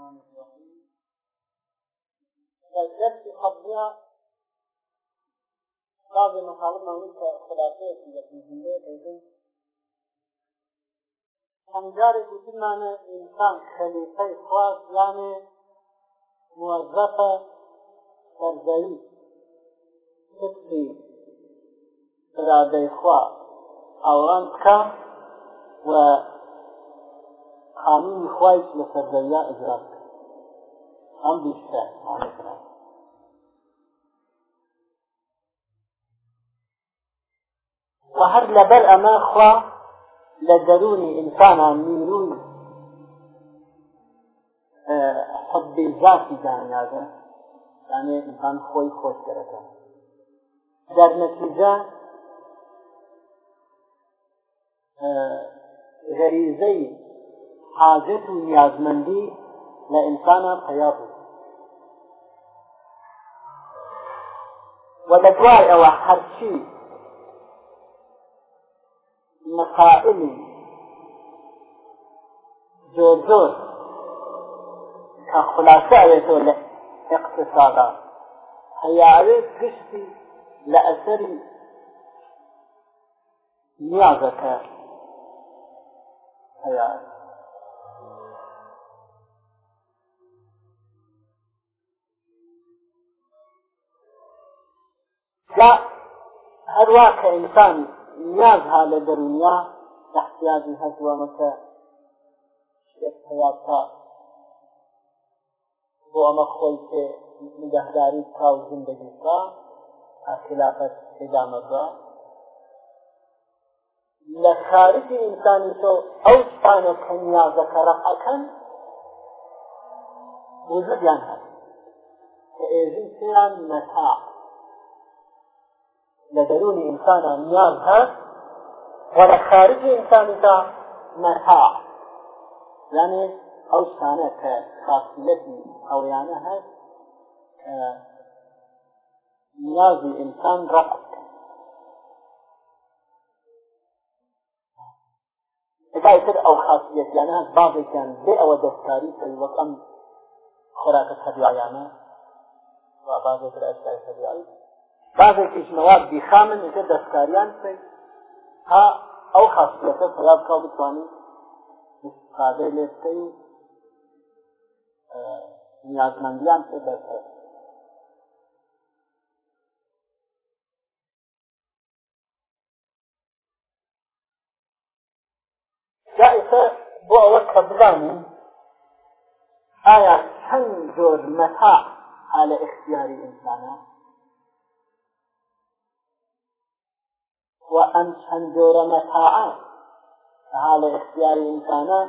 الرحمن الرحيم الدرس قبلها بعض المطالب موجودة خلاصية في الجنة كيفية هەنجارێک وتمانە ئینسان خەلیفەی خوا زانێ موەزەفە سەرزەوی سفری ڕادەی خوا ئەوان بکە و قانونی خوایش لەسەر دەریا ئجرا ئەم بیستە ئاکرا و هەر لەبەر ئەمە خوا لە دەرونی ئینسانە نیروی حبی ذاتی دانیاگە یعنی ئینسان خۆی خۆش دەرەکە در نتیجە غەریزەی حاجەت و نیازمەندی لە ئینسانە پەیا بوو و لە دوای ئەوە هەرچی مەقائلی زۆر زۆر کە خولاسە ئەوێتەوە لە اقتصادا هەیاوێت گشتی لە ئەسەری نیازەکە هەیاوێت لا هەروە کە ئینسان نیازها لە دەرونیا دەحتیاجی هەزوەمەکە شتێک هەیە تا بۆ ئەمە خۆی پێ نگەهداری تا و زندگیکە خلافەت پێدا مەبە لە خارجی ئینسانی تۆ ئەو شتانە کە نیازەکە ڕەقەکەن وجودیان هەست کە ئێزی سیان مەتاع لدرون إنسان نياز هست ولخارج إنسان تا متاع يعني أو سانة كخاصية أوريانة هست نياز الإنسان رقب تر ئەو خاصیتیانە هەست بازێکیان بێ ئەوە دەستکاری کە وەک ئەم خۆراکە خەبیعیانە بازێتر ئەستای خەبیعی بعضێکیشنەوە بیخا من ەکە دەستکاریان سی تا ئەو خاستەکە سەلاب کا بتوانین استفاده لێ بکەی نیازمەندیان پێ بەسەر جائسە بۆ ئەوە کە بزانین ئایا چەند زۆر مەتا حالە اختیاری ئینسانە و ئەم چەند جۆرە مەتاعات بەها لە اختیاری ئینسانە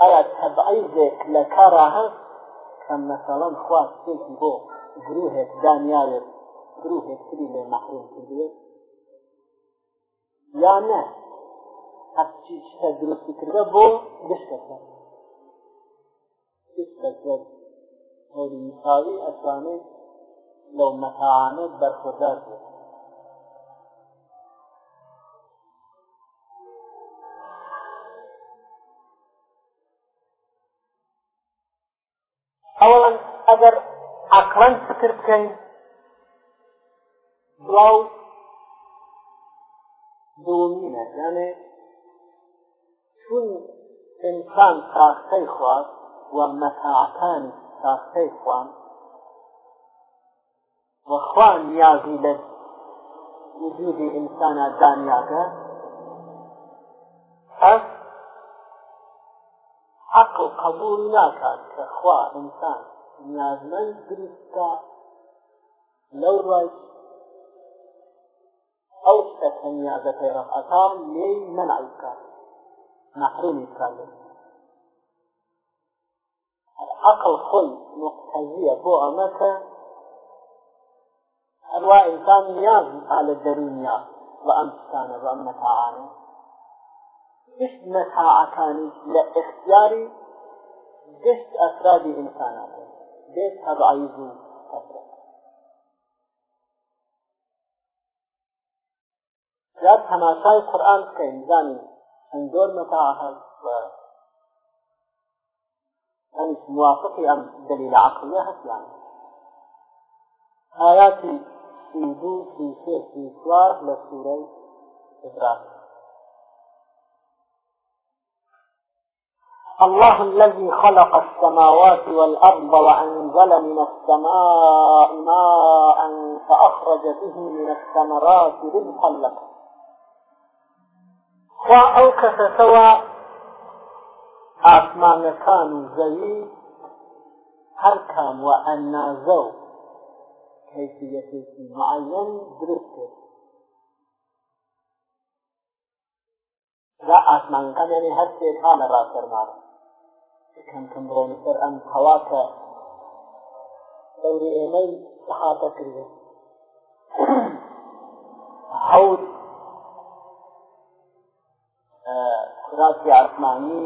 ئەیا تەبعیزێک لە کارا هەست کەم مەسەڵەن خواستێکی بۆ گروهێک دانیاوێت گروهێک تری لێ مەحروم کردوێت یا نە هەرچی شتە درستی کردە بۆ گشتەکە گشتەکە هەوری مساوی ئەتوانێت لەو مەتاعانێت بەرخۆدار بێت ئەگەر عقلەن فکر بکەین بڵاو دومینە یانێ چون ئینسان تاقەی خواست و مەتاعەکانی تاقەی خوان وەخوا نیازی لە وجودی ئینسانە دانیاگە ئەس عقل قبول ناکات کە خوا ئینسان نیازمەند دروستکە لەو ڕای ئەو شتە تەنیا بە پێڕەقەکە لێی مەنع بکات محرومی بکات عقل خل مقتضية بو أمك أنواع إنسان نياز على الدنيا وأمسكان وأم متاعان إيش متاع كان لاختياري جشت أسرار إنسانات بێت هەبعیز و حەسرەت زیاد تەماشای قورئان بکەین بزانین چەند زۆر مەتاع هەست و ئەنیش موافقی ئەم دەلیلە عەقلیە هەستیان ئاياتی سی دوو سی سێ سی چوار لە سوورەی ئیبراهیم الله الذي خلق السماوات والأرض وأنزل من السماء ماء فأخرج به من الثمرات رزقا لكم خوا سوا آسمان كان زوي هركان وأنازو كيفية معين درسته لا آسمان كان يعني هر شيء كان راسر معنا کەم کەم بڕۆن سەر ئەم هەواکە دەوری ئێمەی دەهاتە کردە حەوت خراسی عرفمانی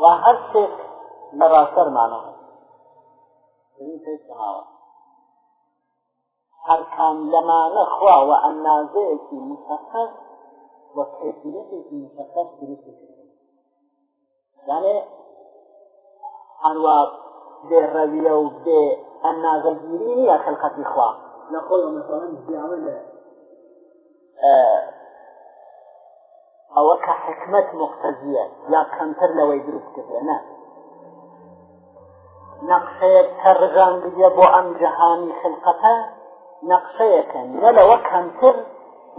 و هەر شتێک لە ڕاستەرمانە هەرکان لەمانە خواوە ئەندازەیەکی مسەخەر وە کەفیەتێکی مسەخەر دروست کرد دانێ هەروە بێ ڕەویە و بێ ئەنازەگیری نیە خەلقەتی خوا لەخۆی مەسەڵەن زیاوە لە ئەوە کە حکمت مقتەزیە یا کەمتر لەوەی دروست کردێ نە نەقشەیەک هەرژان بگە بۆ ئەم جەهانی خلقەتە نەقشەیەکە نە لەوە کەمتر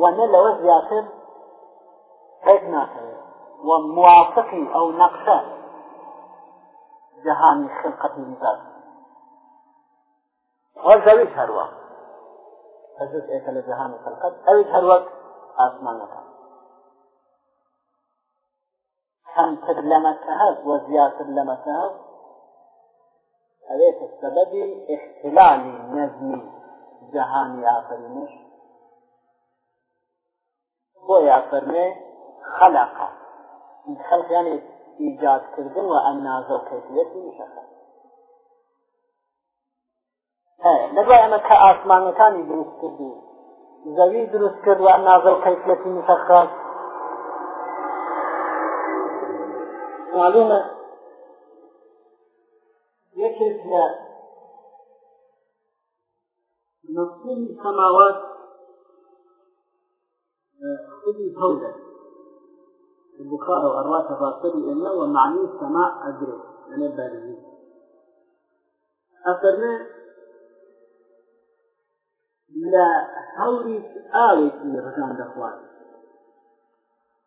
و نە لەوە زیاتر پێک ناکەوێت وموافق أو نقشة جهان خلقة الإنسان وزويت هروا فزوت إيك لجهان خلقة أويت هروا آسمانك كمتر لما كهز وزياتر لما كهز أليس السبب اختلال نظم جهان آفرينش بو يا فرمي خلقه خلق يعني إيجاد كردن وأناز وكيفية مشخص لەبای ئەمە کە ئاسمانەکانی دروست کردی زەوی دروست کرد و نازل کەیفەتی مسەخرات معلومە یەکێک لە مەسئولی سەماوات خودی هەولە البخاري وأرواح تفاصيل إلا ومعني السماء أجره يعني بارزين أفرنا لا هوري آوي في رجان دخوان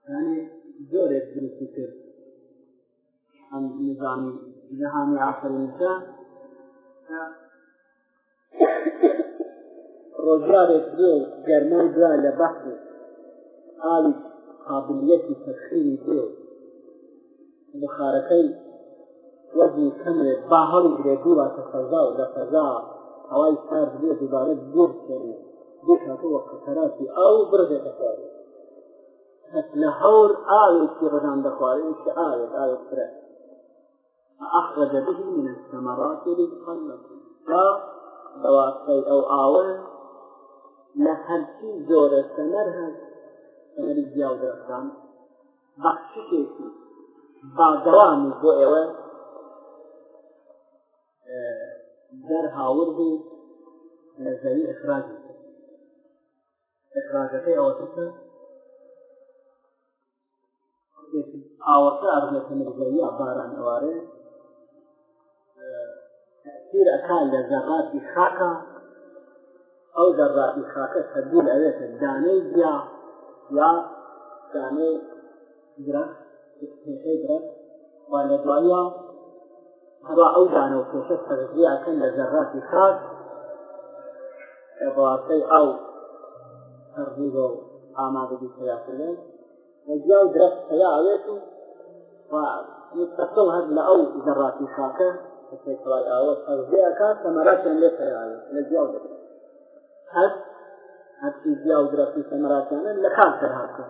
يعني زورة درسي كرت عن نظام جهان عصر النساء ڕۆژارێک بۆ گەرمای دوای لە بەخت ئاوی قابلیەتی تەخیری دێ بخارەکەی وەزی کەمێ با هەڵی درێبوو واتە فەزا و لە فەزا هەوای سار بێ دووبارە بێ بکەێ بکاتەوە قەتەراتی ئاو بردێتە خوار لە هەور ئاوێکی ڕدان دەخواارێکی ئاوێت ئاوێت فرە أخرج به من الثمرات رزقا لكم دواقي أو آول لحد زور الثمر هذا ئەری دیاو درستان بەخشتێکی باگەڵانی بۆ ئێوە دەرهاور بوو نەزەری ئەخراج ئەخراجەکەی ئەوەتە ئاوەکە ئەڕێتە نەزەری ئەباران ئەوارێ تەثیر ئەکان لە زەڕاتی خاکە ئەو زەڕاتی خاکە سەبوو لەوێتە دانەی بیا یا دانەی درخت پێشەی درخت و لە دواییە هەروە ئەو دانە و پێشە سەرزیاکەن لە زەرڕاتی خاک بەڵاتەی ئەو هەرزیبە و ئامادەبی پیاکردن وەجیا و درخت پیاوێت و مستقل هەر لە ئەو زەرڕاتی خاکە پێڵای ئاوە سەرزیەکە سەمەراتیان لێ پیاوێت لە جیاو دەبێت هەست حتی بیا و درختی سمراتیانه لکال ترها کن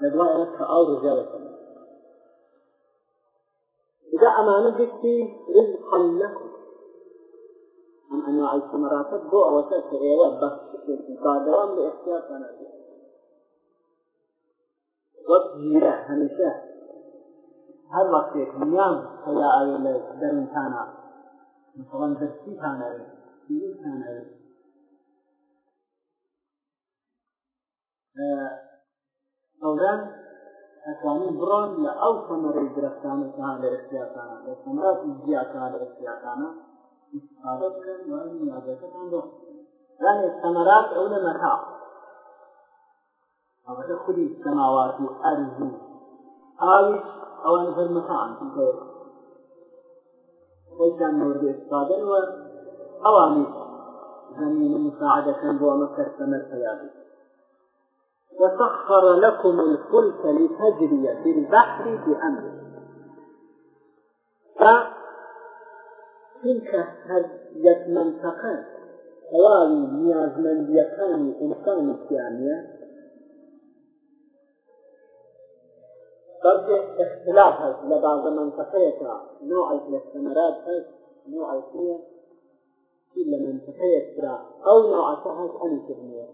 لدوای انا که آو رجال کنه إذا أمانة جدتي رزقا لكم أم أنواع الثمرات بوع وتأثير بس بعدهم بإحتياط أنا وبجيرة هميشة هر وقت يكميان هيا أولا درن تانا مثلا درسي تانا رزق تانا رزق ئەوران ئەتوانین بڕۆن لە ئەو سەمەرەی درەختانەکان لە ئەختیاکانە لە سەمرات زیاکان لە ئەختیاکانە استفاده بکەن و نیازەکەتان بۆ یعنی سەمەرات ئەو لە مەتا ئەوەتە خودی سەماوات و ئەرز و ئاویش ئەوان هەر مەتان خۆیان بۆرد استفادەن وە ئەوانی زمین مساعدەکەن بۆ ئەمە کەرسەمەر پیابێت وسخر لكم الفلك لتجري في البحر بأمره چونکە هەر یەک منتەقە تەواوی نیازمەندیەکانی ئینسانی سیانە بەڵکە اختلاف هەست لە بازە منتەقەیەکە نوعی لە سەمەرات هەست نوعی لە منتەقەیەک کرا ئەو نوعەکە هەست ئەنی کردنیە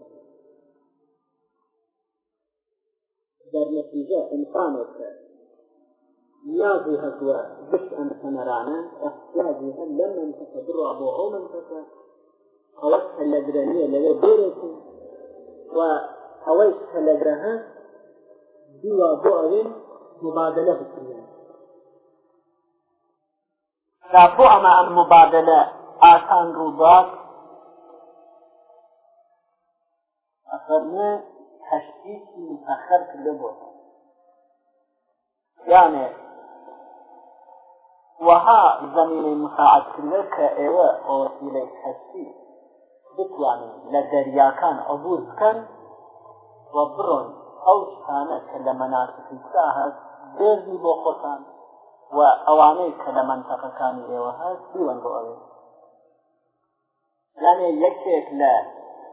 در نتیجه انسان کرد نیازی هەتووە بش ئەم سەمەرانە ئەحتیازی هەم لەم منتەکە بڕوا بۆ ئەو منتەکە ئەوە کە لەگرە نییە لەوێ بێرێتی و ئەوەی کە لەگرە هە دیوا بۆ ئەوێ مبادلە بکرێن بۆ ئەمە ئەم مبادلە ئاسان ڕووبات ئەفەرمێ تشخیصی متأخر کرده بود یعنی وها زمینه مساعد کرده که ایوه او وسیله هستی بتوانن لە دەریاکان عبور بکەن و بڕۆن ئەو شتانە کە لە مەناسقیسا هەست بێزی بۆ خۆتان و ئەوانەی کە لە منتەقەکانی ئێوە هەست بیوەن بۆ ئەوێ یانێ یەکێک لە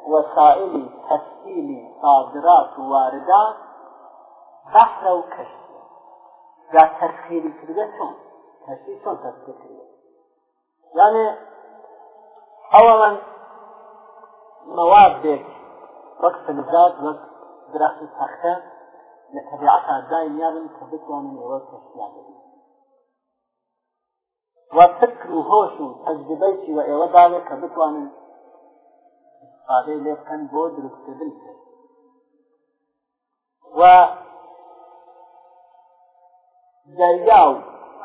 وسائل تسهيل صادرات واردات بحر وكشف جا تسهيل كده شون تسهيل شون تسهيل يعني اولا مواد بيك وقت فلزات وقت دراسة تخته لطبيعتها دائم يعلم كبتوان من اول كشفيان وفكر وهوش وتجربيتي وإيوة ذلك كبتوان قادەی لێ بکەن بۆ دروستکردن و دەریا و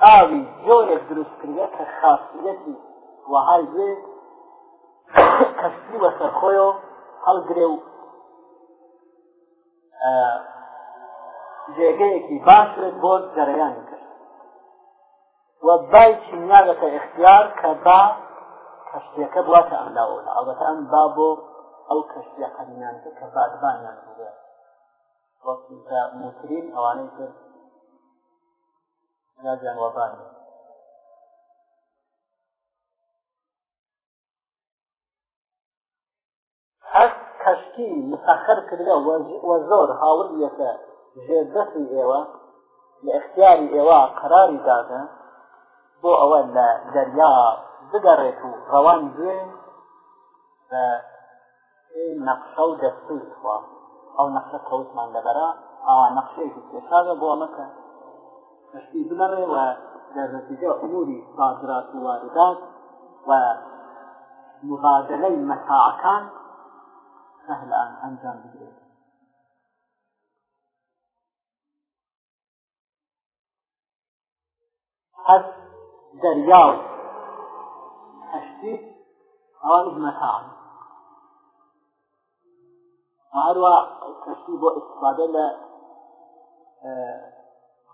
ئاوی زۆرێک دروستکردە کە خاصیەتی وهای دوێ کەسی بە سەرخۆیەوە هەڵگرێ و جێگەیەکی باشێت بۆ جەرەیانی کرد و باچی ناگەتە اختیار کە با کەشتەکە بڵاتە ئەملاوە ئەڵەتە ئەم با بۆ ئەو کەشتە قەرینان کە بادبانیان بووە وەکە موترین ئەوانەی کرد ناجیان وەبانە هەر کەشتی مسەخەر کردە وە زۆر هاور یەکە ژێدەستی ئێوە لە اختیاری ئێوە قراری داگە بۆ ئەوە لە دەریا بگەڕێت و ڕەوان بێن نەقشە و دەستووا ئەو نەخشە قوتمان لەبەرا ئەوان نەقشەیەکی پێشاوە بۆ ئەمەکە تشتی بنەڕێوە دەرنتیجە ئەموری صادرات و واردات و مغادلەی مەتاعەکان سەهلان ئەنجام بگرێت هەر دەریا و هەشتی ئەوان مەتاعە هەروە کەشتی بۆ ئستفادە لە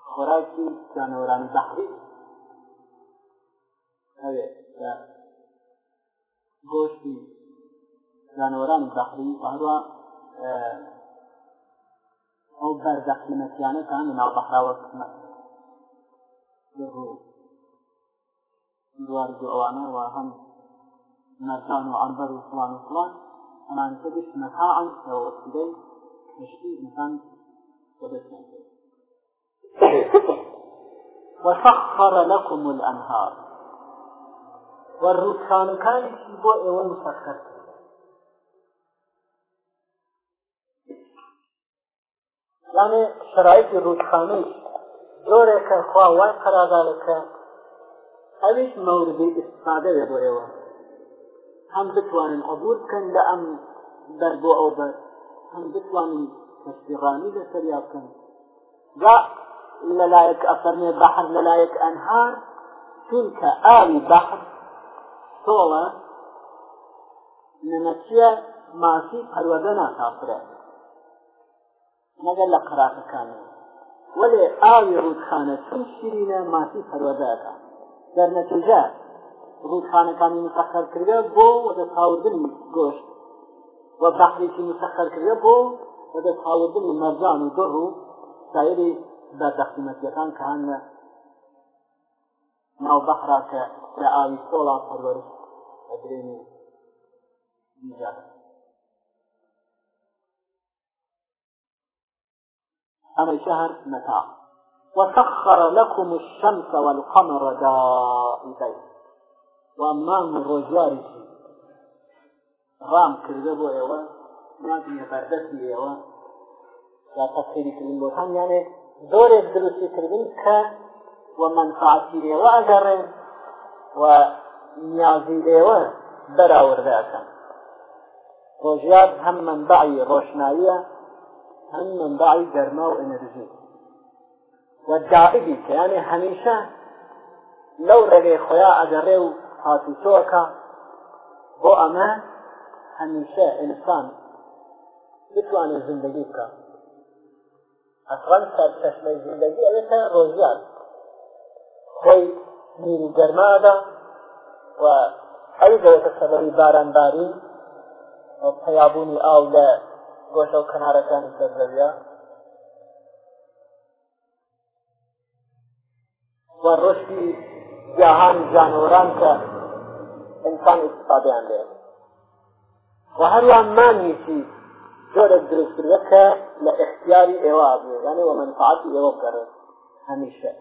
خۆراکی جانەوەرانی بەحری گۆشتی جانەوەران بەحری هەروە ئەو بەردەخلمەتیانە تان ناو بەحراوە کمە دوار ئەوانە وا هەم نەرسان و عەربەر و فلان و فلان همان تدش متاعا كوسيلة تشتي إنسان ودسنا وسخر لكم الأنهار والركان كان يشبه إيوان مسخر یعنی شرایطی رودخانەی زۆرێکە خواوای قەرادارەکە ئەویش مەوردی ئستفادە بێ بۆ ئێوە هەم بتوانن عبور بکەن لە ئەم بەر بۆ ئەو بەر هەم بتوانن تەشتیغانی لە سەریا بکەن جا لەلایەک ئەفەرمێ بەحر لەلایەک ئەنهار چونکە ئاوی بەحر تۆڵە نەمەچیە ماسی پەروەدە ناکافرە مەگەر لە قەراقەکانە وەلێ ئاوی ڕوودخانە چون شیرینە ماسی پەروەدەکە دەرنەتیجە رودخانەکانی مسخر کردە بۆ وەدە تاوردن گۆشت و بەخریشی مسخر کردە بۆ وەدە تاوردن مەرجان و دڕ و سایری بەدەخمەتیەکان کە هەنە ناو بەخرا کە لە ئاوی سۆڵا پەروەرش ئەدرێنی نیجادە أمر شهر متاع وسخر لكم الشمس والقمر دائبين و مانگ و ڕۆژواری ڕام کردە بۆ ئێوە ناتیە بەردەستی ئێوە یا تەخسیریکردن بۆ هەمیانێک زۆرێک دروستیکردن کە و منفعاتی ئێوە ئەگەڕێن و نیازی ئێوە بەراوردەکەن ڕۆژیار هەم منبعی ڕۆشناییە هەم منبعی گەرما و ئەنرژی و دائبی کە یانێ هەمیشە لەو ڕێگەی خۆیا ئەگەڕێ و هاتوچۆکە بۆ ئەمە هەمیشە ئینسان بتوانێت زندگی بکە ئەفغان سەرچەشمەی زندگی ئەوێتە ڕۆژیان خۆی میری گەرمادا و ئەو دەوێتە سەبەری بارانباری پەیابوونی ئاو لە گۆشە و کەنارەکانی سەردەویە و ڕۆشتی جاهان جانووران کە انسان استفاده عن ذلك وهل ما نيتي جورة درست لك لاختياري ايوابي يعني ومنفعتي ايوابي هميشه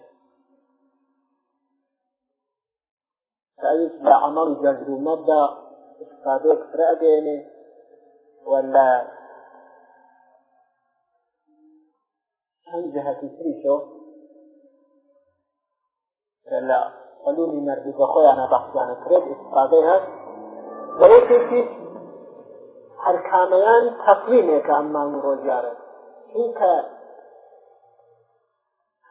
تعيش بعمل جذر مدى استفادك فرقيني ولا هم جهة تريشو ولا علومی مردی بە خۆیانە بەخسیانە کرێت استفادەی هەست بەڕێکێکی هەرکامەیان تەقویمێکە ئەممان ڕۆژارە چونکە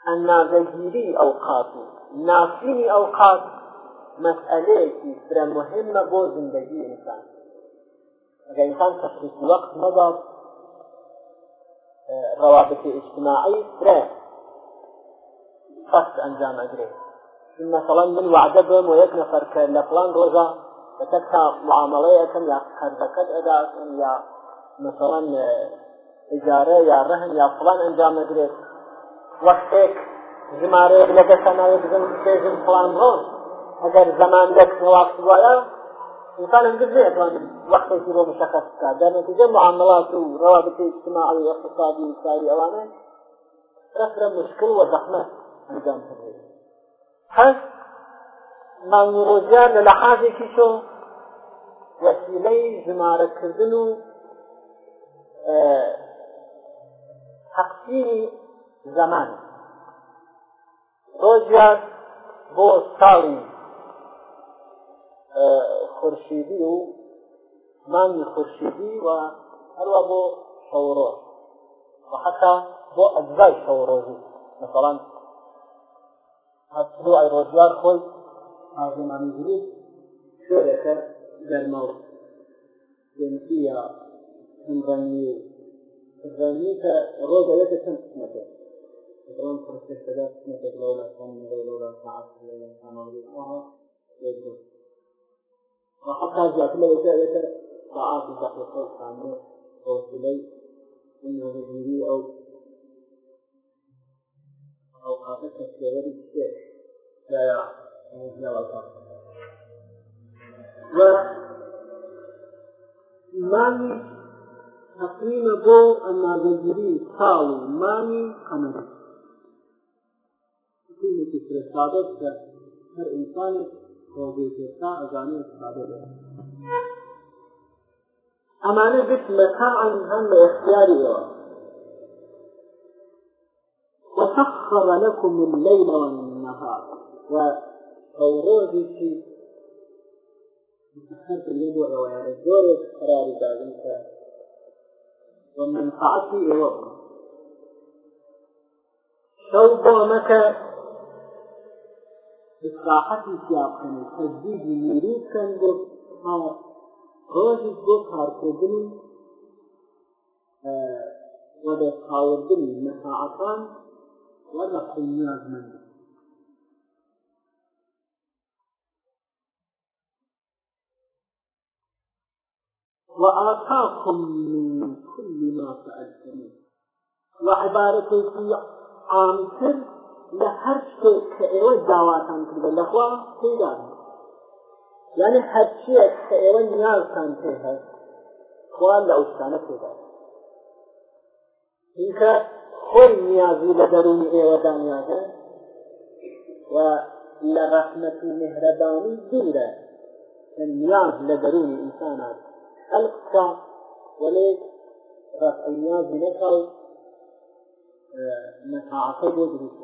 ئەنازەگیری ئەوقات و ناسینی ئەوقات مەسئلەیەکی فرە مهمە بۆ زندگی ئینسان ئەگە ئینسان تەخصیص وەقت مەدات روابط اجتماعی فرە فەست ئەنجام ئەگرێت مثلا من وعدە بم و یەک نەفەر کە لە پلان ڕۆژە بەتەک تا معامەڵەیەکەم یا قەرزەکەت ئەداکەم یا مثلا ئجارە یا ڕەهن یا فلان ئەنجام نەگرێت وەختێک ژمارەیەک لەگەشە ناوێت بزن بێژم فلان ڕۆژ ئەگەر زەمان دەک نواقت وایە انسان انجزية كان وقت يصير مشخص كذا نتيجة معاملات وروابط اجتماعية واقتصادية وسائر أوانه رفرة مشكل وزحمة انجام تدريب هەست مانگی ڕۆژیان لە لەحاظێکی شۆ وەسیلەی ژمارەکردن و تەقسیمی زەمان ڕۆژیان بۆ ساڵی خورشیدی و مانگی خورشیدی و هەروە بۆ شەوڕۆژ و حتا بۆ ئەجزای شەوڕۆژی مثلان هەستۆ ئایرۆژوار خۆی ئازمانگیری شێرەکە دەرمەوە دەنتیە هەمڕەنی ڕەنی کە ڕۆگە یەکە چەند قسمەکە ڕۆن پرسێشەدا قسمەکە لەولا سەم لەولا ساعت لەولا سامەوری ئەوە لێدرست وحتى زيادة لو زيادة ساعات دخل الصوت عنه أو سليم إنه يجري أو أوقات تسيير الشيء لا ومامي تقريبا بو أما بجري قالوا مامي قمري كلمة استرسادات هر إنسان هو بيتسا أزاني استرسادات أمانة بس متاعا هم اختياري وسخر لكم الليل والنهار وأوروزي هر اللي هو عوارض دور قرار دادن ومن فعتي إيوه شوق مكة إصلاحتي سيابكن تجديد يريد كان قلت ها روزي قلت هاركوبني وده خاوردني مساعتان ولا قومي أزمنه وآتاكم من كل ما سألتموه وعبارة في عامتر لهر شيء كأيوة دعواتان كده لخوا تيدان يعني هر شيء كأيوة نيازتان تيها خوال لأوستانة تيدان إنك خۆی نیازی لە دەرونی ئێوەدا نیازە و لە ڕەحمەت و مهرەبانی دوورە نیاز لە دەرونی ئینسانان خەلق بکە وەلێک ڕەفع نیازی نەکەڵ مەتاعەتە بۆ دروست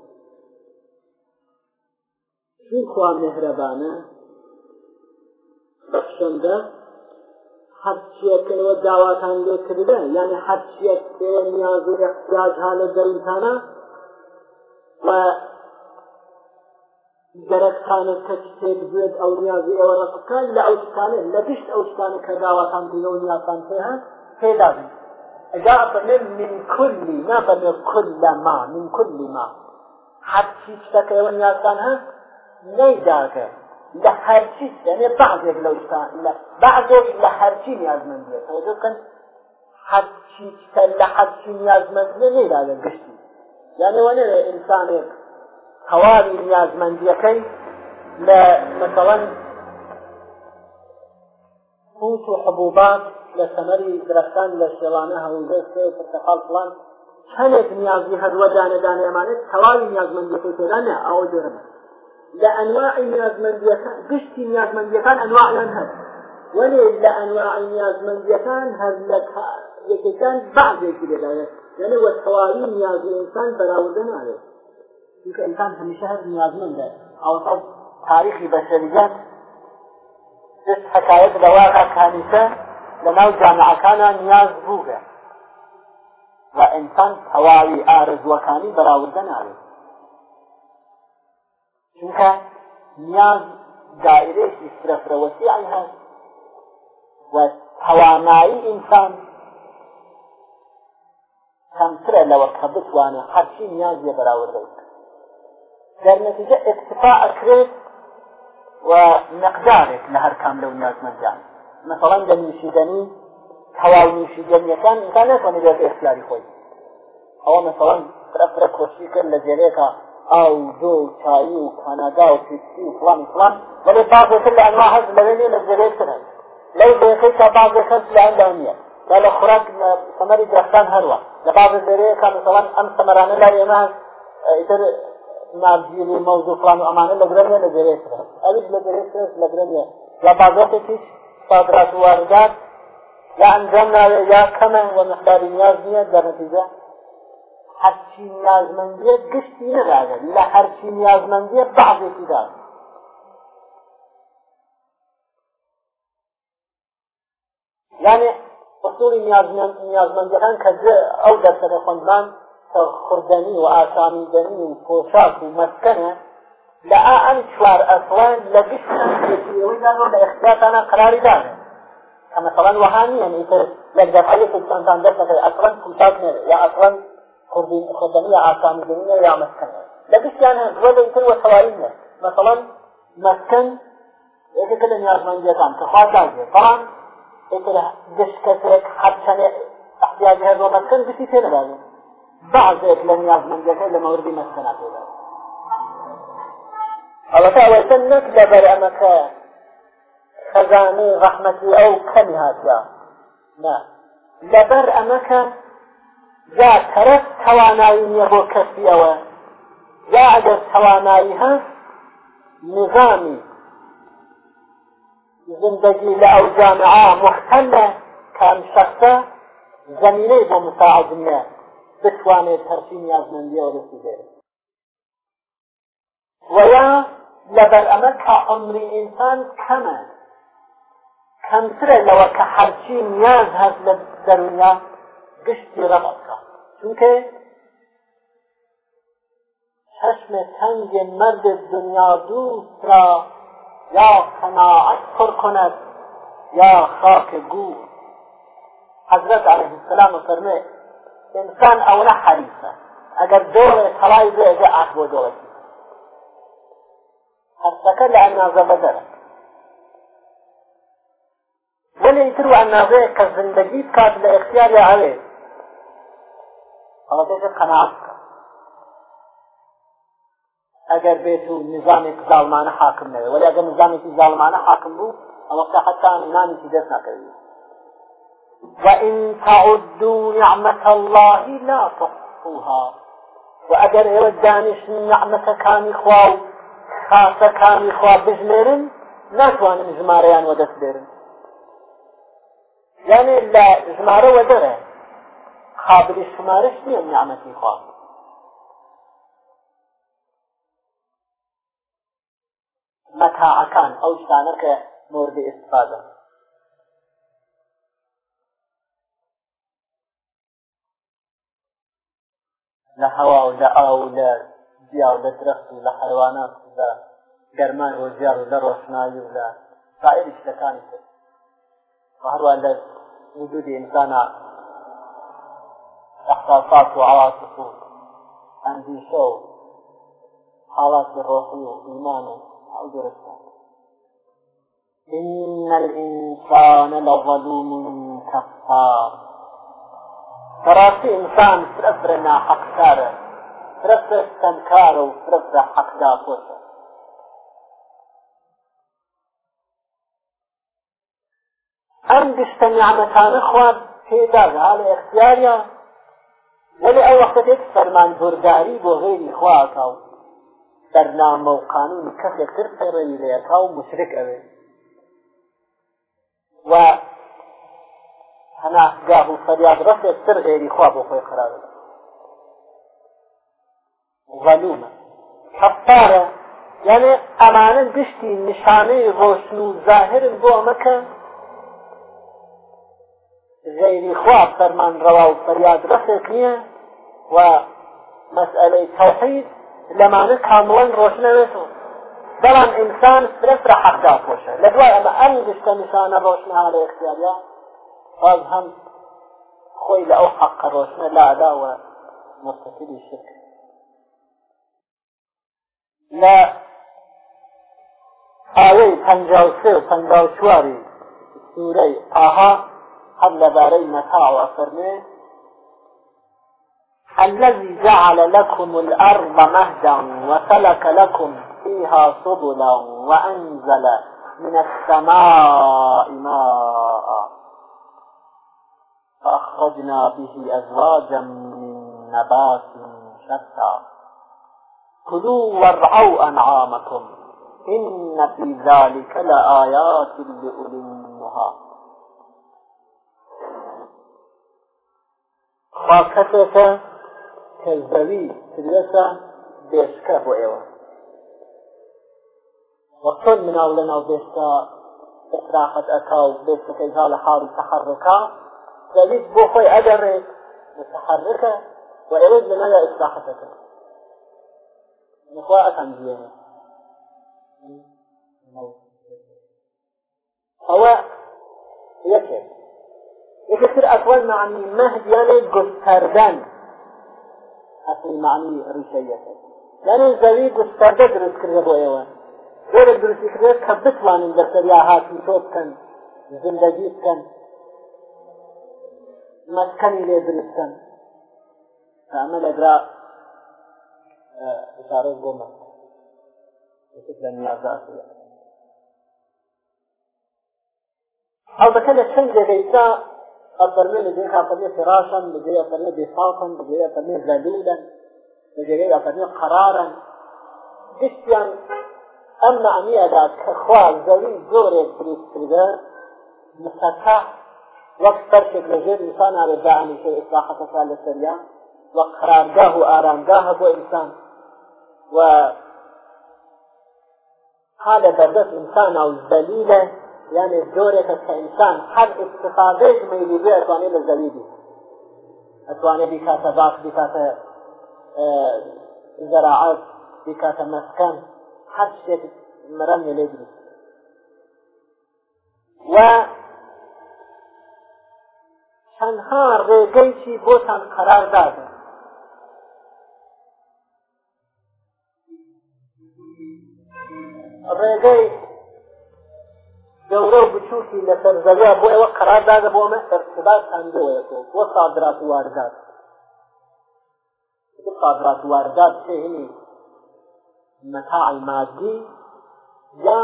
چون خوا مهرەبانە بەخشەندە هەرچیەکەەوە داواتان لێ کردن یعنی هەرچیەک نیاز و احتیاجها لە دەرینتانە و دەرەکانە کەچ تێک بێت ئەو نیازی ئێوە ڕقەکان لە ئەو شتانە لە گشت ئەو شتانە کە داواتان بینە و نیازان پێ هەن پێدا بن ئەجا ئەفەرمێ من کولی نافەرمێ کولا ما من کولی ما هەرچی شتەکە ئێوە نیازان هەن نەیداگە لە هەرچی دەنێ بەعضێک لەو لە بەعضۆش لە هەرچی نیازمەند بێت تەوجه بکەن هەرچی کە لە هەرچی نیازمەند نێدا لە گشتی یعنی وە نێرە ئینسانێک تەواوی نیازمەندیەکەی لە مەسەڵەن قوت و حبوبات لە سەمەری درەختان لە شێوانە هەوڵدە سێ و پرتەقال فڵان هەنێک نیازی هەروە دانەدانێ ئەمانێت تەواوی نیازمەندیەکەی تێدا نە ئەوە جۆرە لأنواع نيازمنديكان قشتي نيازمنديكان أنواع هب ولي لأنواع نيازمنديكان هب لك يكتان بعض يكتب لك لأنه والحوالي نياز الإنسان براوزن عليه يمكن إنسان هميشه هب نيازمند أو طب تاريخي بشريات جست حكاية لواقع كانسة لناو جامعة كان نياز بوغة وإنسان حوالي آرز وكاني براوزن عليه چونکە نیاز دائرەیەکی فرەفرەوەسیعی هەست و توانایی ئینسان کەمترە لەوە کە بتوانێ هەرچی نیاز لێ بەراوردەی دەرنەتیجە ئێکتفا ئەکرێت و مەقدارێک لە هەر کام لەو نیازمەجان مەسەڵەن لە نوشیدنی تەواو نوشیدنیەکان ئینسان نەتوانێت بێت ئێخلاری خۆی ئەوە مەسەڵەن فرەفرە کۆشی کرد لە جێرێکە ئاو زۆ و چایی و کانادا و پیسی و فلان فلان بەێ بازەکە لە ئەما هەز لەوێنێ لە زەرێترن لەو بێخی تا بازەکە لە ئەندا نییە تا لە خوراک سەمەری درختان هەروە لە باز زەرەیە کا مثلان ئەم سەمەرانە لای ئێمە ئیتر نابیین و مەوز و فلان و ئەمانە لە گرەنێ لە زەرێترن ئەویش لە زەرێتر لە گرەنێ لە بازەکێکیش صادرات و واردات لا انجمنا يا كما ومقدار نياز نية در نتيجة هەرچی نیازمەندیە گشتی نەداگەن لە هەرچی نیازمەندیە بەعضێکی داگەن یعنی ئوصولی نیازمەندیەکان کە ئەو دەرسەدە خوندمان کە خوردنی و ئاسامیدنی و پۆشاک و مەسکەنە لە ئەم چوار ئەسڵە لە گشتیەوەیدان و لە اختیاتانە قراری داگەن كمثلا وهانيا يعني لك دفعية الإنسان دفعة أصلا كمتاك يا أصلا قربي مخدمية عاصامي دنيا يا مسكن لكن يعني ولا يكون وسوائلنا مثلا مسكن إذا كده نيازمان جيتان كخوات داوية طبعا إذا دش كسرك حتى احتياج هذا مسكن بسي تينا داوية بعض إذا نيازمان جيتان لما وردي مسكنات داوية الله تعالى سنك لبر أمك خزاني رحمتي أو كم هاتيا لا لبر أمك یا تەرەف توانایی نییە بۆ کەسی ئەوە یا ئەگەر توانایی هەست نظامی زندگی لە ئەو جامعا محتەلە کام شخصە زمینەی بۆ مساعد نیە بتوانێت هەرچی نیازمەندیەوە دەستی بێت وەیا لەبەر ئەمە کە عمری ئینسان کەمە کەمترە لەوە کە هەرچی نیاز هەست لە دەرونیا گشتی ڕەق بکە چونکە چشم تنگ مرد دنیا دوست را یا قناعت پر کند یا خاک گور حضرت علیه السلام فرمه انسان اولا حریصه اگر دور طلای به اجا احبو دولتی هرسکه لعنازه بدره ولی ترو عنازه که زندگی بکات لاختیار یا عوه ئەوە دەکە قەناعات بکە ئەگەر بێت و نظامێک زاڵمانە حاکم نەوێ وەلی ئەگەر نظامێکی زاڵمانە حاکم بوو ئەوەختە حەتا نامێکی دەست نەکەوی وإن تعدوا نعمة الله لا تحصوها وأجر إيوة دانش نعمة كان إخوة خاصة كان إخوة بجميرن ناتوان جماريان ودس بيرن يعني لا جمارة ودره قابل شمارش نییە نیعممەتی خوا مەتاعەکان ئەو شتانە کە مورد ئستفادە لە هەوا و لە ئاو لە بیا و لە درەخت و لە حەروانات لە گەرمان ڕۆژیار و لە ڕۆشنایی و لە سائری شتەکانی تر هەروە لە وجود ئینسانە احساسات وعواطف اندیشه و حالات روحی و ایمان او درستان إن الإنسان لظلوم كفار تراسي إنسان فرفرنا حق سارة فرفر استنكار وفرفر حق دافوته ئەم گشتە نیعمەتانە خوارد پێداگا لە ئەختیاریان ولی ئەو وەختەتێک فەرمانبورداری بۆ غێری خواکە و بەرنامە و قانون کەسێک تر پەڕەوی لەیەکا و مشرک ئەوێ و هەناگاه و فەریاد ڕەسێک تر غێری خوا بۆ خۆی قرار ظەلومە حەفارە یعنی ئەمانە گشتی نیشانەی ڕۆشن و زاهرن بۆ ئەمەکە زەینی خواب فەرمان ڕەوا و فەریاد ڕەخێک نییە و مەسئلەی تەوحید لەمانە کامڵەن ڕۆشنەوێتەوە بەڵام ئینسان فرەفرە حەقدا پۆشە لە دوای ئەمە ئەم گشتە نیشانە ڕۆشنها لە یەختیاریا باز هەم خۆی لە ئەو حەقە ڕۆشنە لاداوە مستەفیدی شرک لە ئاوەی پەنجاو سێ و پەنجاو چواری سوورەی ئاها هەر لەبارەی مەتاوە فەرمێ الذي جعل لكم الأرض مهدا وسلك لكم فيها سبلا وأنزل من السماء ماء فأخرجنا به أزواجا من نبات شتى كلوا وارعوا أنعامكم إن في ذلك لآيات لأولي النهار خوا کەسێکە کە زەوی تلەسە بێشکە بۆ ئێوە وەچۆن مناڵ لەناو بێشکە استراحەت ئەکا و بێشتەکەی جا لە حاڵی تەحەڕکا زەویت بۆ خۆی ئەگەڕێت لە تەحەڕکە و ئێوە لەناوە استراحەتەکە نخوا ئەکەم بێنێ ئەوە یەکێک يكسر أكوال معني مهد يعني قفتردان أصل معني ريشية يعني زوي قفتردة درس كرده بو ايوان غير درس كرده كبتلان اندرسل يا هاتي توب كان زندگي كان مسكني لي درس كان فعمل اقرا بشارة بو مسكن يكسر نيازات يعني أو بكذا شنجة بيتا أفرمي لجيك أفرمي فراشا لجيك أفرمي بساطا لجيك أفرمي زلولا لجيك أفرمي قرارا جسيا ئەم معنیە دا کەخوا زەوی زۆرێک دروستکردە مسەکە وەک سەرکێک لەژێر ئینسان ئاێ داعنیشە ئیسلاحەتەکە لە سەریا و قرارگاه و ئارامگاهە بۆ ئینسان و حالە بەردەست ئینسانە و زەلیلە یعنی زۆرێکە کە ئینسان هەر استفادەیەک مەیلی بێ ئەتوانێت لە زەوی بیت ئەتوانێت بیکاتە باخ بیکاتە زەراعەت بیکاتە مەسکەن هەر شتێک مرەم لێ لێگری و تەنها ڕێگەیکی بۆتان قەرار دادە ڕێگەی گەورە و بچووکی لەسەر زەویا بۆ ئێوە قەراردادە بۆمە ئەرتباتان بۆیەکۆ بۆ سادرات و واردات صادرات واردات شيء متاع مادي يا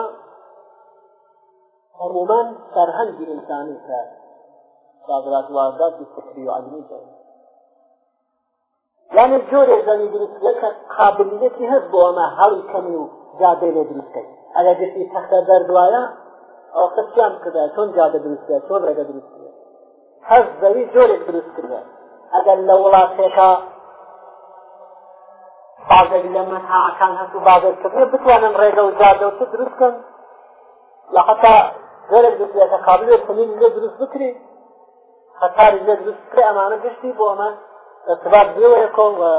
عموما فرهنج إنساني صادرات واردات فكري وعلمي يعني الجورة زاني درس لك قابليتي هز بوما هل كمي جابين درسك على جسي تحت دردوايا ئەو خستیان کردا چۆن جادە دروستە چۆن ڕێگە دروستە هەز زەوی جۆرێک دروست کردە ئەگەر لە وڵاتێکە بازێک لە مەنهاعەکان هەتو بازێککردە بتوانن ڕێگە و جادە و دروستکەن لە حتا جۆرێک دروستەکە قابلێ سنین لێ دروست بکری خەتاری لێ دروست کرێ ئەمانە گشتی بۆ ئەمە ارتباط بێوەیەکەوە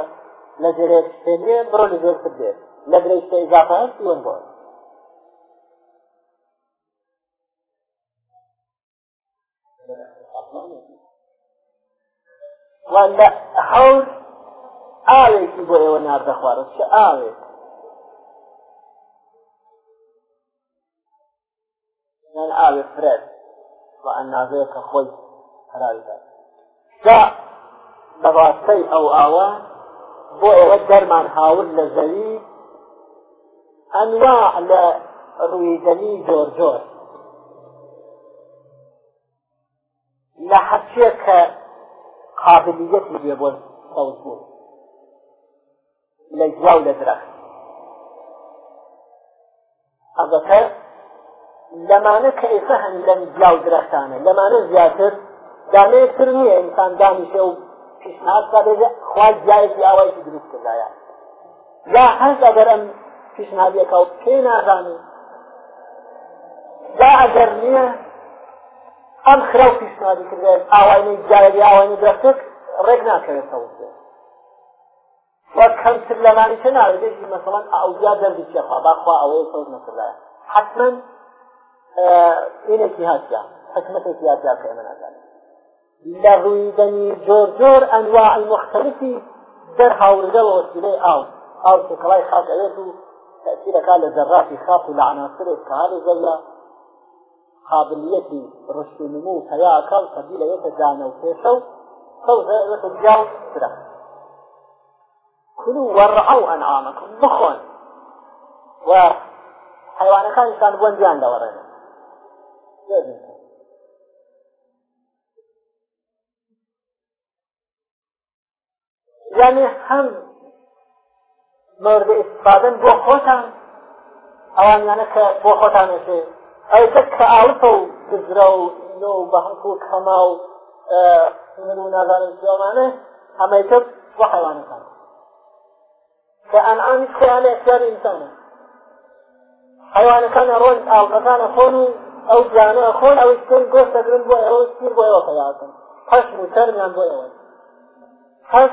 لە جێرێت شتێنێ بڕۆ لە جۆر کردێت لە درێشتە ئیزافە هەست وەن بۆن وان لە حەوز ئاوێکی بۆ ئێوە ناردەخوارە چه ئاوێک یان ئاوێ فرێت بە ئەنازەیە کە خۆی هەراویدا جا بە ڕاستەی ئەو ئاوە بۆ ئێوە دەرمان هاور لە زەوی ئەنواع لە ڕوویدەنی جۆر جۆر لە حەچێ کە قابلیت بێ بۆ سەوز بوو لە جوا و لە درەخت ئەگەکە لەمانە کە ئێستا هەن لەم جیا و درەختانە لەمانە زیاتر دامەیەکتر نییە ئینسان دانیشە و پیشنهاد کا بێ خوای جایەکی ئاوایکی دروست کردایە یا هەست ئەگەر ئەم پیشنهادیەکە و پێ نازانێت یا ئەگەر نییە ئەم خراو پیشنهادی کردێن ئاوانەی جاری ئاوانەی دەستک ڕێک ناکەوێتەوە کەمتر لەمانی چە ناوێتێکی مەسەڵەن ئاویا دەردی چێخوا باخوا ئەوەیە سەوز نەکردایە حتما اینێکی هاتیا حکمەتێکی یادیا کە ئێمە نازانێت لە ڕوویدەنی جۆر جۆر ئەنواع مختلفی دەر هاورگە بە وەسیلەی ئاو ئاو تێکەڵای خاک ئەوێت و تەثیرەکە لە ذەرڕاتی خاپ و لە عناسرێک کە هەر زەلە قابلیەتی ڕشتونمو و هەیاکەڵ قەبیلە یەکە دانە و پێشە و سەوزە وەکە جا و سرە کلو وەڕعو ئەنعامەکم بخۆن و حیوانەکانیشان بۆن جوان دەوەڕێنە یعنی هەم مورد استفادن بۆ خۆتان ئەوانیانە کە بۆ خۆتان نشێت ئەو کەس کە ئاڵتە و دزرا و نۆ بە هەکو خەما و سنر و نازانم جوامانە ئەمەی کەس بۆ حیوانەکان کە ئەنعامی خۆیانە ئەختیار ئینسانە حیوانەکانە ڕۆن ئاڵقەکانە خۆن و ئەو جانە خۆن ئەو سن گۆ سەگرن بۆ ئەوە سیر بۆ ئێوە پەیاکەن پەشم و تەرمیان بۆ ئێوە پەش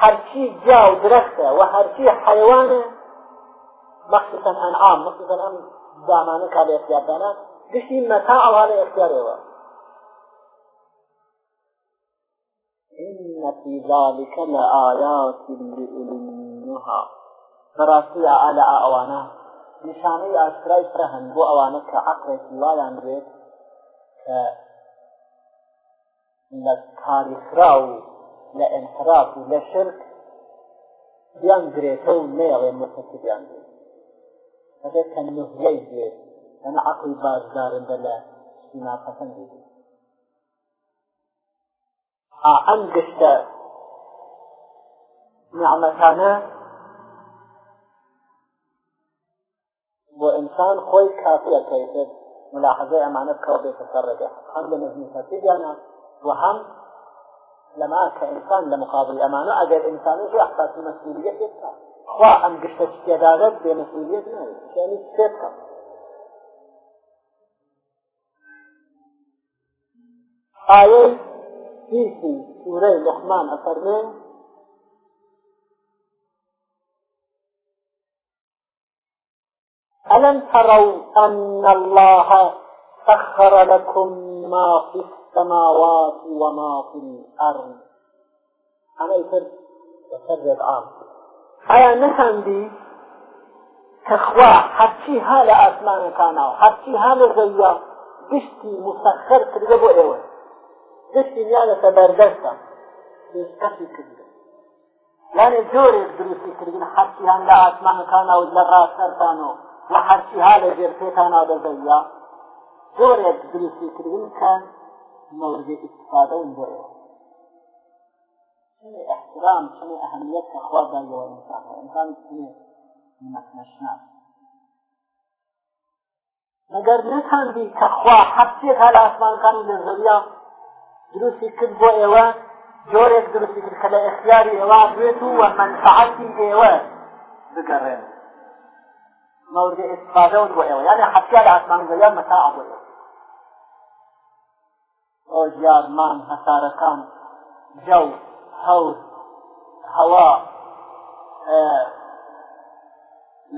هەرچی جا و درەختە و هەرچی حیوانە مخصوصا ئەنعام مخصوصا ئەم دامانە کار اختیاردانە گشتی مەتا ئەوها لە اختیارەوە إن في ذلك لآيات لأولي النهى فراسي على أوانا نشانەی ئاسرای فرە هەن بۆ ئەوانە کە عقلێک وایان بێت کە لە کاریخرا و لە ئەنحراف و لە شرک بیان درێتە و نێڵێ مەسەکە بیان درێت هذا كان مهلي أنا عقل بازدار بلا سنا فتن عن قشتا نعمتانا وإنسان خوي كافية كيف ملاحظة أمانة كوبي تسرقة هم لمزمي تسيبيانا وهم لما كإنسان لمقابل الأمانة أجل إنسان يحتاج مسؤولية يبقى خوا ئەم گشتە تێدادەت بێمەسئولیت نایە یعنی سێ بکە ئاەی هیچی سوورەی لەخمان ئەفەرمێ ألم تروا أن الله سخر لكم ما في السماوات وما في الأرض أنا يفرد وفرد عام ئایا نەخاندی کەخوا هەرچی ها لە ئاسمانەکانەوە هەرچی ها لە زەویە گشتی مسەخەر کردە بۆ ئێوە گشتی نیا لەسە بەردەستە هیچ کەسی کردە یانێ جۆرێک دروستی کردن هەرچی هەن لە ئاسمانەکانەوە لە ڕاستەرتانەوە لە هەرچی ها لە جێرپێکانەوە لە زەویە جۆرێک دروستی کردن کە مەوردی ئیسفادە بۆ ئێوە احترام شنو أهمية أخوات ذلك والإنسان والإنسان شنو مكنشنا مگر نتان بي كخوا حبسيك على أسمان كان من الزريا دروسي كد بو إيوه جورك دروسي كد كلا إخيار إيوه بيتو ومنفعتي إيوه بقرين مورد استفادة بو إيوه يعني حبسي على أسمان زريا متاع بو إيوه أو جيار مان هساركان جو حوض هەوا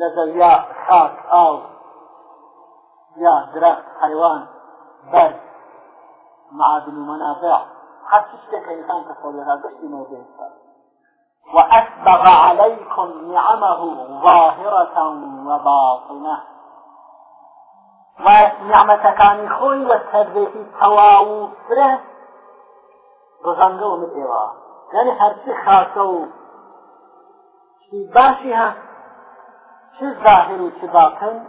لە دەریا خاک ئاو یا درەخت حیوان بەر معادن و منافع هەر شتێکە ئینسان کە خۆلێرا گەشتینەوە بێستا وأسبغ عليكم نعمه ظاهرة وباطنة ونعمتەکانی خۆی وە سەرێتی تەواو فرە بەزانگە و من ئێوە یعنی هەرچی خاکە و چی باشی هەست چ ظاهر و چ باکن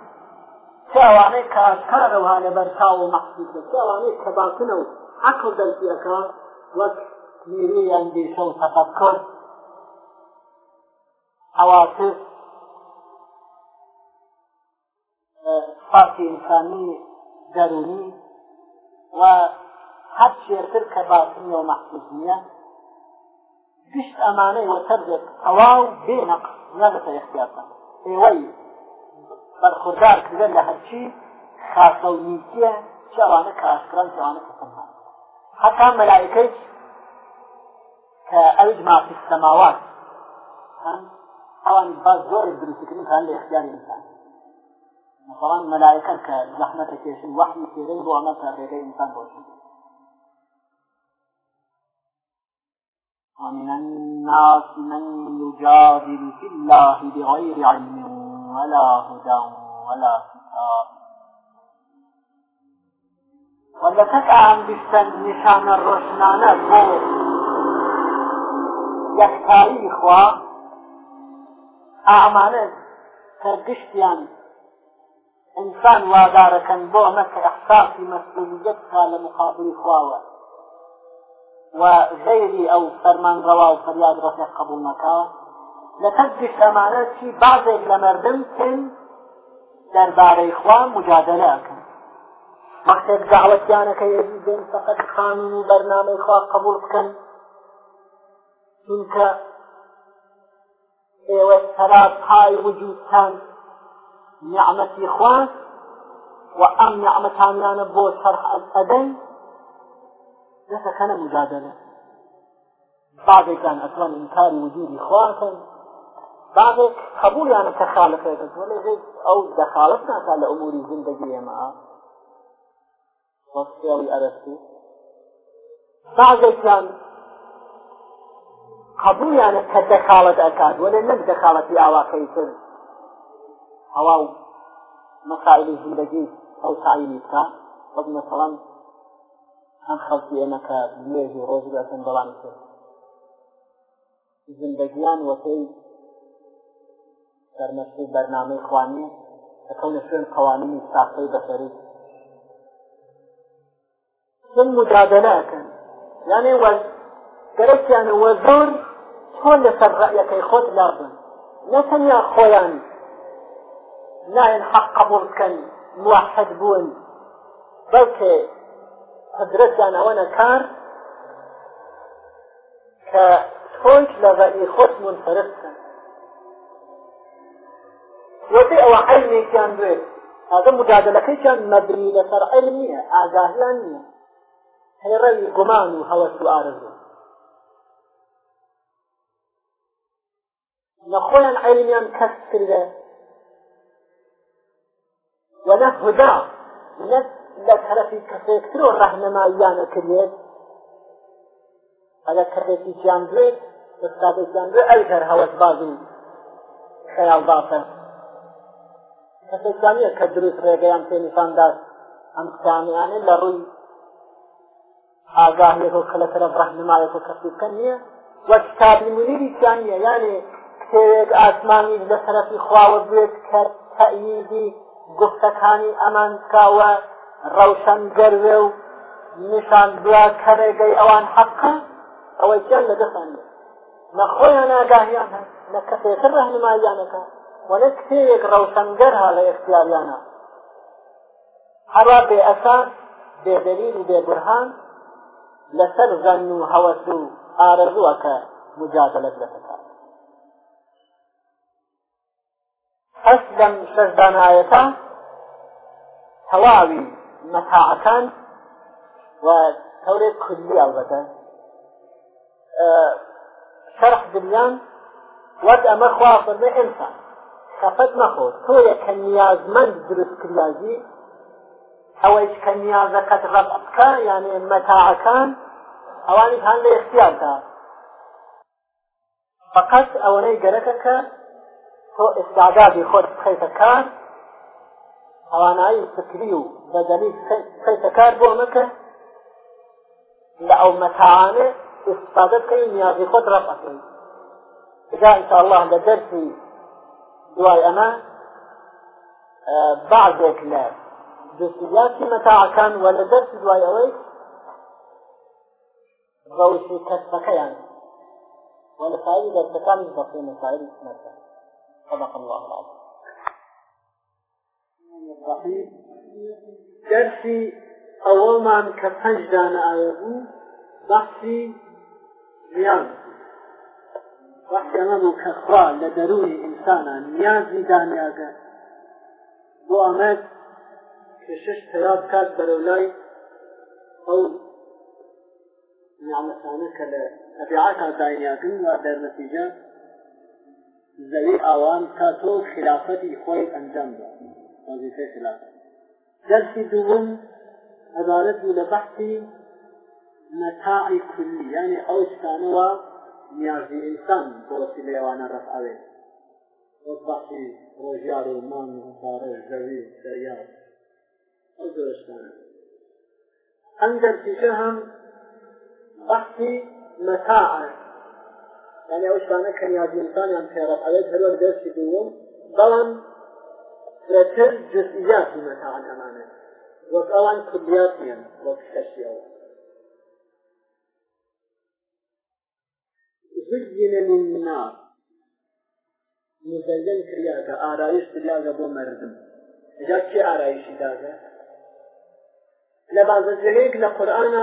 چه ئەوانەی کارکارەوە لەبەرتا و مەخصوسە چه ئەوانەی کە باکنە و عقل دەرسیەکە وەک میری ئەندیشە و تەفەکر حواسس صفاتی انسانی درونی و هەر شێرتر کە باکنی و مەخصوس نیە پشت ئەمانەی وەسەرێت تەواو بێنەق نەبەتە اختیاکە ئێوەی بەرخوردار کردە لە هەرچی خاکە و نیکیە چاوانە کارکران جوانە قسمها حتا مەلایکەی کە ئەوج مافی سەماوات ئەوان باز زۆر دروستکردن هەن لە اختیاری ئینسان مثلا مەلایکە کە زەحمەتە کێشن وحی تێرەی بۆ ئەمە تا ڕێگەی ئینسان بۆشن ومن الناس من يجادل في الله بغير علم ولا هدى ولا كتاب ولكت عن بشتن نشان الرشنانة بو يكتاري إخوة أعمالك كردشتيان إنسان واداركن بو مك إحساسي مسؤوليتها لمقابل إخوة وغيري أو فرمان روا وفرياد رفيق قبول مكاو لتزدش أمانتي بعضك لمردم تن درباري إخوان مجادلة أكن وقتك دعوتيانا كي يزيدين فقط قانون برنامج إخوان قبول بكن چونکە ئێوە سەرا پای وجودتان نعمەتی خواست و ئەم نعمەتانیانە بۆ سەرحەدەن لسه كان مجادلة بعض كان أصلا إنكار وجود إخواتا بعض قبول يعني كخالف هيك ولا غير أو دخالتنا على أمور زندقية معه وصيوي أرسطو بعض كان قبول يعني كدخالة أكاد ولا نم دخالة في عواقي كل هواو مسائل الزندقية أو سعيني كان مثلا ئەم خەڵکی ئێمەکە لێژی ڕۆژ دەکەن بەڵام کرد زندگیان وەتەی سەرمەشتی بەرنامەی خوانیە دەکەونە شوێن قوانینی ساقەی بەسەری چن مجادلەکەن یانێ وە گەرەکیانەوە زۆر تۆن لەسەر ڕەیەکەی خۆت لابن نەتەنیا خۆیان نایەن حەق قبول بکەن موحد بوون بەڵکە قدرەتیان ئەوەنە کار کە خۆنج لە ڕێی خۆت منفرستن وەتی ئەوە عەلمێکیان بێت ئاگە مجادلەکەیان مەبری لەسەر عەلم نییە ئاگاهیان نییە هەیە ڕەوی گومان و هەوەس و ئارزوو لخوان علميان كسر ونهدا نفس لە طرفی کەسێکتر و ڕەهنەماییانە کردێت ئەگە کەسێکی گیان بێت ئستادێکیان بێ ئەی هەر هەوەس بازی خەیاڵ باسە کەسێکیانە کە دروست ڕێگەیان پێنیسانداس ئەم قسانیانە لە ڕووی ئاگاهێک و کە لە طرف ڕەهنەمایەت و کەسی بکەن نیە وە کتابی منیریان نیە یانێ کتێوێک ئاسمانی لە طرفی خواوە بێت کرد تەئیدی گفتەکانی ئەمان کاوە ڕەوشەنگەروێ و نیشان دوا کەڕێگەی ئەوان حەقە ئەوەی گیان لە دەخند نەخۆیان ناگاهیان هەن نە کەسێتر ڕەهنمایانەکە وەنە کتێک ڕەوشەنگەر ها لە یەکسیاریانە هەوا بێ ئەساس بێدەلیل و بێبرهان لەسەر زەن و هەوەس و ئارەزوەکە مجادلت لەکەکات هەست لەم شەشدانایەتە تەواوی مەتاعەکان و تەورێک کولی ئەڵبەتە شرح دریان وەک ئەمە خوا فەرمێ ئینسان خەفەت مەخۆ تۆیە کە نیازمەند دروست کردازی ئەوەی کە نیازەکەت ڕەفع بکە یعنی مەتاعەکان ئەوانی هەن لە اختیاردا فقط ئەوەنەی گەرەکە کە تۆ ئستعدادی خۆت بخەیتە کار توانایی فکری و بەدەنی سەیتەکار بۆ مەکە لە ئەو مەتعانە استفاده بکەی نیازی خۆت ڕەپەکەی جا ئینشاءالله لە دەرسی دوای ئەمە بعضێک لە جزئیاتی مەتاعەکان و لە دەرسی دوای ئەوەی ڕەوشی کەسبەکەیان و لە سایری دەرسەکان بەقی مەسائل سنەکە صدق الله العظيم دەرسی ئەوەڵمان کە پەنج دانە ئاوە بوو بەحسی ژیان بەحسیەمە بوو کە خوا لە دەروری ئینسانە نیازی دانیاگە بۆ ئەمەد کشش پێات کات بەرەولای ئەو نعمەسانە کە لە تەبیعاتا دانیاگن و دەرنەتیجە زەوی ئاوان تا تۆ خلافەتی خۆی ئەنجام داد وظیفه خلافه درسی دوم عبارت بود بحثی متاع کلی یعنی ئەو شتانەوە نیازی ئینسان بۆ وسیلەیەوانە ڕەفعەوێ بۆ بەحثی ڕۆژیار و مان و هەسارە زەوی و دەریا ئەو زۆر شتانە ئەم دەرسیشە هەم بەحثی متاعە یعنی ئەو شتانە کە نیازی ئینسانیان پێ ڕەفعەوێت هەروەک دەرسی دووەم بەڵام فرەتر جزئیاتی مەتاعان ئەمانە وەک ئەوان کلیات نیەن وەک شەشیەوە زين للناس مزين كرياكا آرائش كرياكا بو مردم جاك كي آرائشي داكا لبعض الزهيك لقرآن